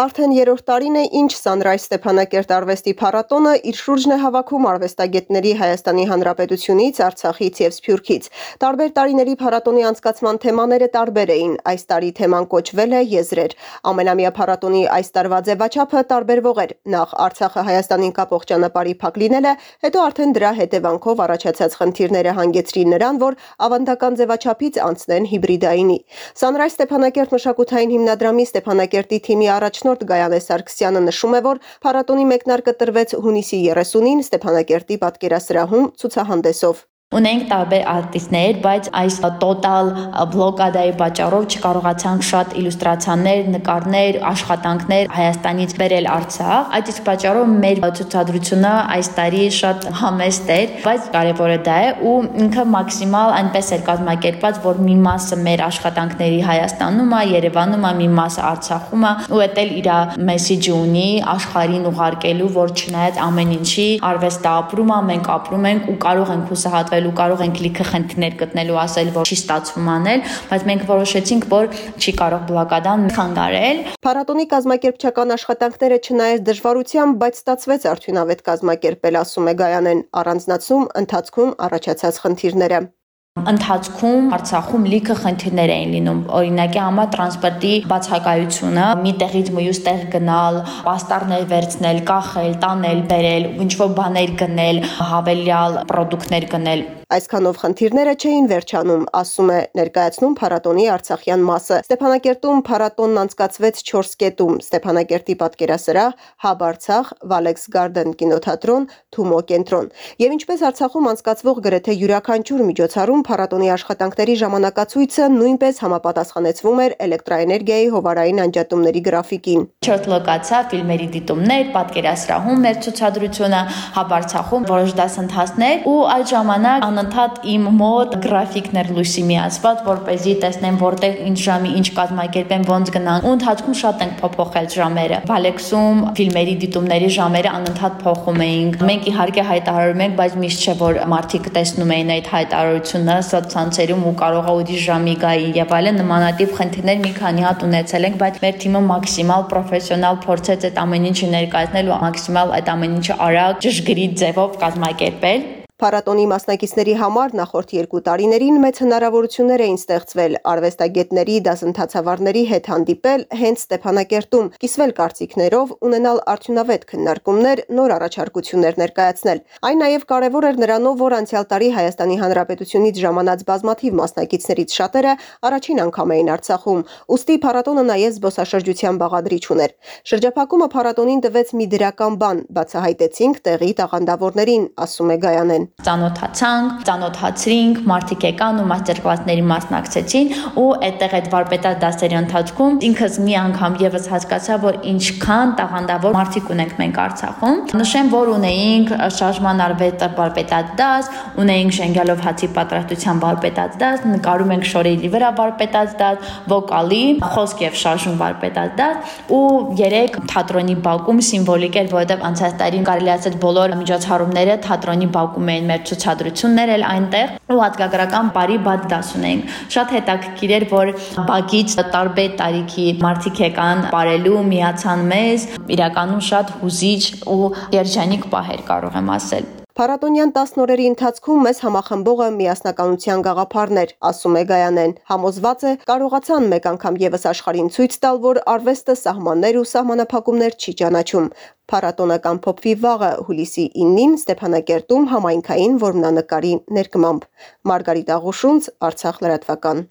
Արդեն երրորդ տարին է, ինչ Sunrise Ստեփանակերտ արվեստի փառատոնը իր շուրջն է հավաքում արվեստագետների Հայաստանի Հանրապետությունից, Արցախից եւ Սփյուռքից։ Տարբեր տարիների փառատոնի անցկացման թեմաները տարբեր էին։ Այս տարի թեման կոչվել է Եզրեր։ Ամենամյա փառատոնի այս տարվա ձևաչափը տարբերվող էր։ Նախ Արցախը Հայաստանին կապող ճանապարհի փակ լինելը, հետո արդեն դրա հետևանքով առաջացած խնդիրները հանգեցրին նրան, որ ավանդական ձևաչափից անցնեն հիբրիդայինի։ Sunrise Ստեփանակերտ մշակութային հիմնադրամի Ստեփանակերտի թիմի առաջ առաջնորդ Գայանե Սարգսյանը նշում է, որ փառատոնի մեկնարկը տրվեց հունիսի 30-ին Ստեփանակերտի պատկերասրահում ցուցահանդեսով։ Ունենք տարբեր արտիստներ, բայց այս տոտալ բլոկադայի պատճառով չկարողացանք շատ իլյուստրացիաներ, նկարներ, աշխատանքներ Հայաստանից բերել Արցախ։ Այդ իսկ պատճառով մեր ցուցադրությունը այս տարի շատ համեստ էր, բայց կարևորը դա է ու ինքը մաքսիմալ այնպես էր կազմակերպված, որ մի մասը մեր աշխատանքների Հայաստանում է, Երևանում է, մի մասը Արցախում է ու դա իր մեսիջը ունի աշխարհին ուղարկելու, որ չնայած ամեն ինչի արվեստը ապրում է, մենք ապրում ենք ու կարող ենք հուսահատվել ստացվելու, կարող ենք լիքը խնդիրներ գտնելու, ասել, որ չի ստացվում անել, բայց մենք որոշեցինք, որ չի կարող բլոկադան խանգարել։ Փառատոնի կազմակերպչական աշխատանքները չնայած դժվարությամբ, բայց ստացվեց արդյունավետ կազմակերպել, ասում է Գայանեն, առանձնացում ընթացքում առաջացած խնդիրները ընթացքում Արցախում լիքը խնդիրներ էին լինում։ Օրինակի համար տրանսպորտի բացակայությունը, մի տեղից մյուս տեղ գնալ, պաստառներ վերցնել, կախել, տանել, բերել, ինչ որ բաներ գնել, հավելյալ ապրանքներ գնել Այսքանով խնդիրները չէին վերջանում, ասում է ներկայացնում փառատոնի Արցախյան մասը։ Ստեփանակերտում փառատոնն անցկացվեց 4 կետում՝ Ստեփանակերտի պատկերասրահ, Hub Արցախ, Valex Garden կինոթատրոն, Թումո կենտրոն։ Եվ ինչպես Արցախում անցկացվող գրեթե յուրաքանչյուր միջոցառում փառատոնի աշխատանքների ժամանակացույցը նույնպես համապատասխանեցվում էր էլեկտրոէներգիայի հովարային անջատումների գրաֆիկին։ 4 լոկացիա ֆիլմերի դիտումներ, պատկերասրահում մեր ցուցադրությունը, Hub Արցախում որոշ դասընթացներ ու այդ ժամանակ անընդհատ իմ մոտ գրաֆիկներ լույսի միացված, որ เป զի տեսնեմ որտեղ ինչ ժամի ինչ կազմակերպեմ, ոնց գնան։ Ու ընթացքում շատ ենք փոփոխել ժամերը։ Վալեքսում ֆիլմերի դիտումների ժամերը անընդհատ փոխում էինք։ Մենք իհարկե հայտարարում ենք, բայց միշտ չէ որ մարդիկ տեսնում էին այդ հայտարարությունը սոցցանցերում ու կարող է ուրիշ ժամի գայի եւ այլն նմանատիպ խնդիրներ մի քանի հատ ունեցել ենք, բայց մեր թիմը մաքսիմալ պրոֆեսիոնալ փորձեց այդ ամեն ինչը ներկայացնել ու մաքսիմալ այդ ամեն ինչը արագ ճշգրիտ ձևով կազմակերպել Փառատոնի մասնակիցների համար նախորդ երկու տարիներին մեծ հնարավորություններ էին ստեղծվել. արվեստագետների, դասընթացավարների հետ հանդիպել հենց Ստեփանակերտում, կիսվել կարծիքներով, ունենալ արդյունավետ քննարկումներ, նոր առաջարկություններ ներկայացնել։ Այն նաև կարևոր էր նրանով, որ անցյալ տարի Հայաստանի Հանրապետությունից ժամանած բազմաթիվ մասնակիցներից շատերը առաջին անգամ էին Արցախում, ուստի փառատոնը նաև զբոսաշրջության բաղադրիչ ուներ։ Շրջափակումը փառատոնին տվեց մի դրական բան, բացահայտեցինք տեղի տաղանդավորներին, ասում է Գայանեն ծանոթացանք, ծանոթացրինք, մարդիկ եկան ու մաստեր-կլասների մասնակցեցին ու այդտեղ այդ վարպետաց դասերի ընթացքում ինքս մի անգամ եւս հասկացա, որ ինչքան տաղանդավոր մարդիկ ունենք մենք Արցախում։ Նշեմ, որ ունեինք շարժման արվեստը վարպետաց դաս, ունեինք շենգալով հացի պատրաստության վարպետաց դաս, նկարում ենք շորերի վրա վարպետաց դաս, վոկալի, խոսք եւ շարժում վարպետաց դաս ու երեք թատրոնի բակում սիմվոլիկ էր, որովհետեւ անցած տարին կարելի ասել բոլոր միջոցառումները թատրոնի բակում էին մեր ցուցադրություններ էլ այնտեղ ու հատկագրական բարի բաց դաս ունեինք։ Շատ հետաքրքիր էր, որ բակից տարբեր տարիքի մարդիկ եկան ապարելու, միացան մեզ, իրականում շատ հուզիչ ու երջանիկ պահեր կարող եմ ասել։ Փառատոնյան 10 օրերի ընթացքում մեզ համախմբողը միասնականության գաղափարն էր, ասում է Գայանեն։ Համոզված է, կարողացան մեկ անգամ եւս աշխարհին ցույց տալ, որ արվեստը սահմաններ ու սահմանափակումներ չի ճանաչում։ Փառատոնը կամփոփվի վաղը հուլիսի 9-ին Ստեփանակերտում համայնքային որմնանկարի ներկմամբ։ Մարգարիտ Աղուշունց, Արցախ լրատվական։